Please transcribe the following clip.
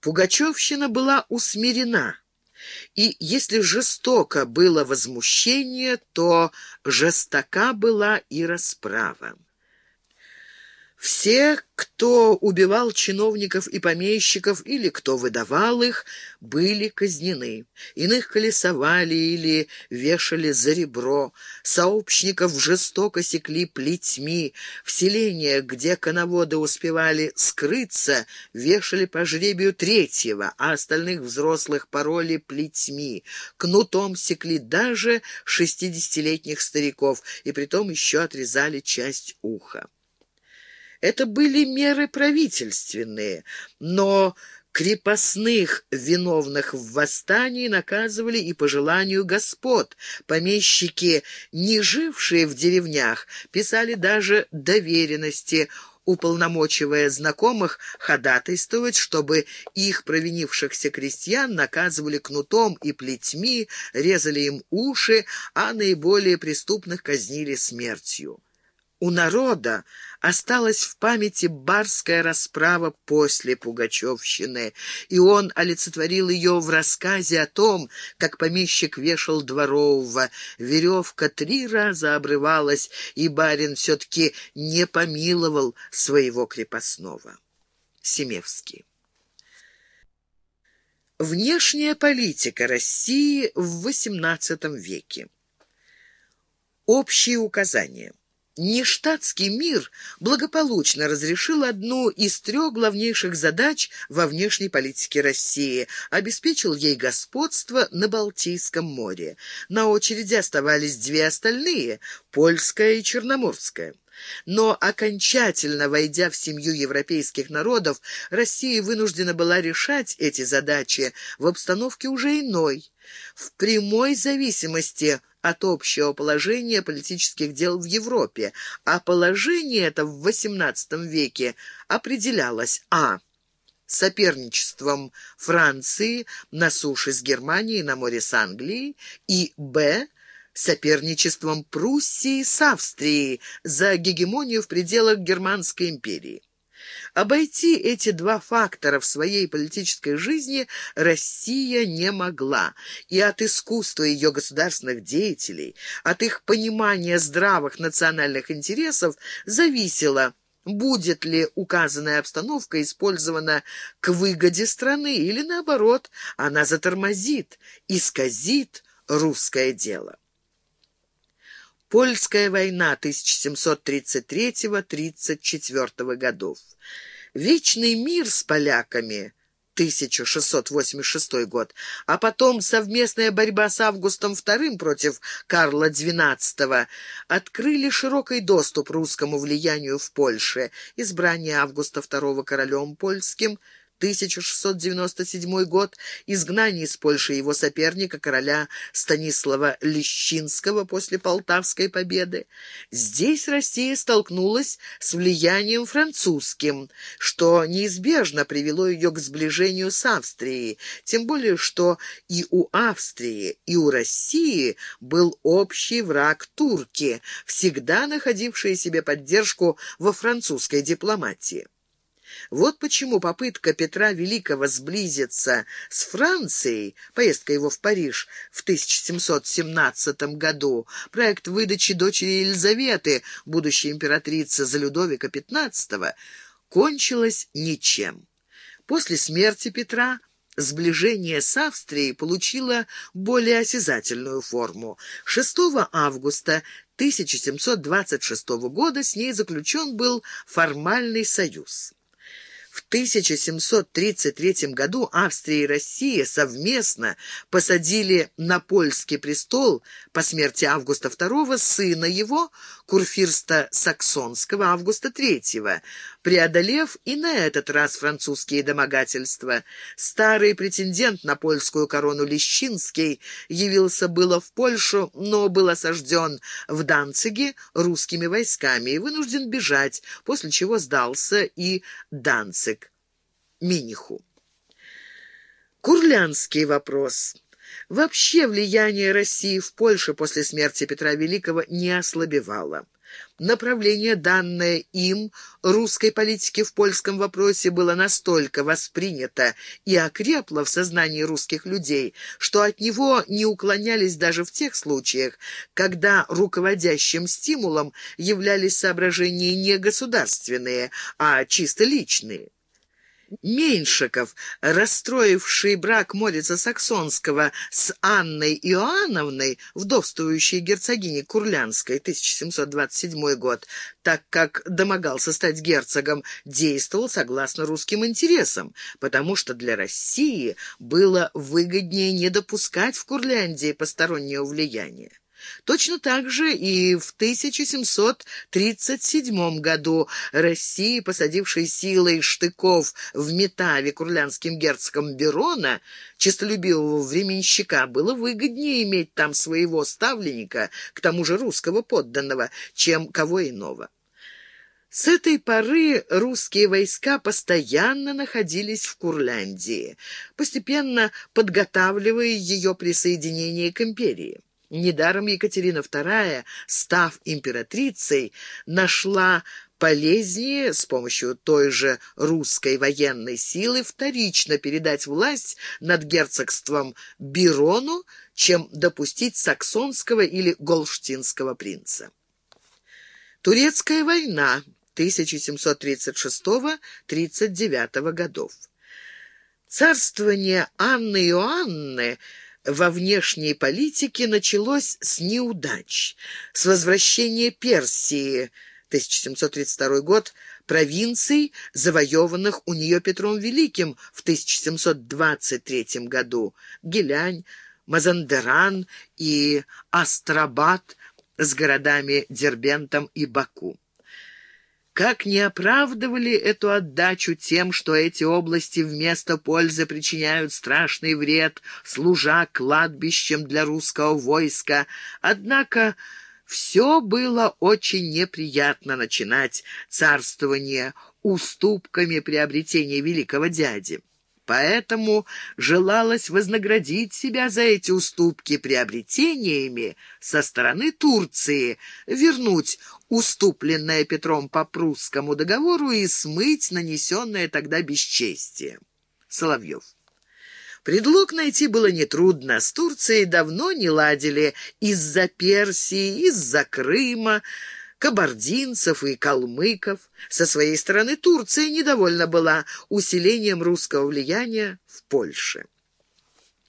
Пугачевщина была усмирена. И если жестоко было возмущение, то жестока была и расправа. Все, кто убивал чиновников и помещиков или кто выдавал их, были казнены. Иных колесовали или вешали за ребро. Сообщников жестоко секли плетьми. В селениях, где коноводы успевали скрыться, вешали по жребию третьего, а остальных взрослых пороли плетьми. Кнутом секли даже шестидесятилетних стариков, и притом еще отрезали часть уха. Это были меры правительственные, но крепостных, виновных в восстании, наказывали и по желанию господ. Помещики, не жившие в деревнях, писали даже доверенности, уполномочивая знакомых ходатайствовать, чтобы их провинившихся крестьян наказывали кнутом и плетьми, резали им уши, а наиболее преступных казнили смертью. У народа осталась в памяти барская расправа после Пугачевщины, и он олицетворил ее в рассказе о том, как помещик вешал дворового. Веревка три раза обрывалась, и барин все-таки не помиловал своего крепостного. Семевский. Внешняя политика России в XVIII веке. Общие указания. Нештатский мир благополучно разрешил одну из трех главнейших задач во внешней политике России, обеспечил ей господство на Балтийском море. На очереди оставались две остальные – польская и черноморская. Но окончательно войдя в семью европейских народов, Россия вынуждена была решать эти задачи в обстановке уже иной, в прямой зависимости от общего положения политических дел в Европе, а положение это в XVIII веке определялось а соперничеством Франции на суше с Германией на море с Англией и б соперничеством Пруссии с Австрией за гегемонию в пределах Германской империи. Обойти эти два фактора в своей политической жизни Россия не могла, и от искусства ее государственных деятелей, от их понимания здравых национальных интересов зависело, будет ли указанная обстановка использована к выгоде страны или, наоборот, она затормозит, исказит русское дело. Польская война 1733-34 годов. Вечный мир с поляками 1686 год, а потом совместная борьба с Августом II против Карла XII открыли широкий доступ русскому влиянию в Польше. Избрание Августа II королем польским – 1697 год, изгнание из Польши его соперника, короля Станислава Лещинского после Полтавской победы. Здесь Россия столкнулась с влиянием французским, что неизбежно привело ее к сближению с Австрией, тем более что и у Австрии, и у России был общий враг турки, всегда находившие себе поддержку во французской дипломатии. Вот почему попытка Петра Великого сблизиться с Францией, поездка его в Париж в 1717 году, проект выдачи дочери Елизаветы, будущей императрицы за Людовика XV, кончилась ничем. После смерти Петра сближение с Австрией получило более осязательную форму. 6 августа 1726 года с ней заключен был формальный союз. В 1733 году Австрия и Россия совместно посадили на польский престол по смерти Августа II сына его, курфирста Саксонского Августа III, преодолев и на этот раз французские домогательства. Старый претендент на польскую корону Лещинский явился было в Польшу, но был осажден в Данциге русскими войсками и вынужден бежать, после чего сдался и Данциг Миниху. Курлянский вопрос. Вообще влияние России в Польше после смерти Петра Великого не ослабевало. Направление, данное им русской политике в польском вопросе, было настолько воспринято и окрепло в сознании русских людей, что от него не уклонялись даже в тех случаях, когда руководящим стимулом являлись соображения не государственные, а чисто личные. Меньшиков, расстроивший брак Морица Саксонского с Анной Иоанновной, вдовствующей герцогиней Курлянской, 1727 год, так как домогался стать герцогом, действовал согласно русским интересам, потому что для России было выгоднее не допускать в Курляндии постороннего влияния. Точно так же и в 1737 году Россия, посадившей силой штыков в Метаве курлянским герцогом Берона, честолюбивого временщика, было выгоднее иметь там своего ставленника, к тому же русского подданного, чем кого иного. С этой поры русские войска постоянно находились в Курляндии, постепенно подготавливая ее присоединение к империи. Недаром Екатерина II, став императрицей, нашла полезнее с помощью той же русской военной силы вторично передать власть над герцогством Бирону, чем допустить саксонского или голштинского принца. Турецкая война 1736-39 годов. Царствование Анны Иоанны – во внешней политике началось с неудач, с возвращения Персии, 1732 год, провинций, завоеванных у нее Петром Великим в 1723 году, Гелянь, Мазандеран и Астрабад с городами Дербентом и Баку как не оправдывали эту отдачу тем, что эти области вместо пользы причиняют страшный вред, служа кладбищем для русского войска. Однако все было очень неприятно начинать царствование уступками приобретения великого дяди. Поэтому желалось вознаградить себя за эти уступки приобретениями со стороны Турции, вернуть уступленное Петром по прусскому договору и смыть нанесенное тогда бесчестие. Соловьев. Предлог найти было нетрудно. С Турцией давно не ладили из-за Персии, из-за Крыма, кабардинцев и калмыков. Со своей стороны Турция недовольна была усилением русского влияния в Польше.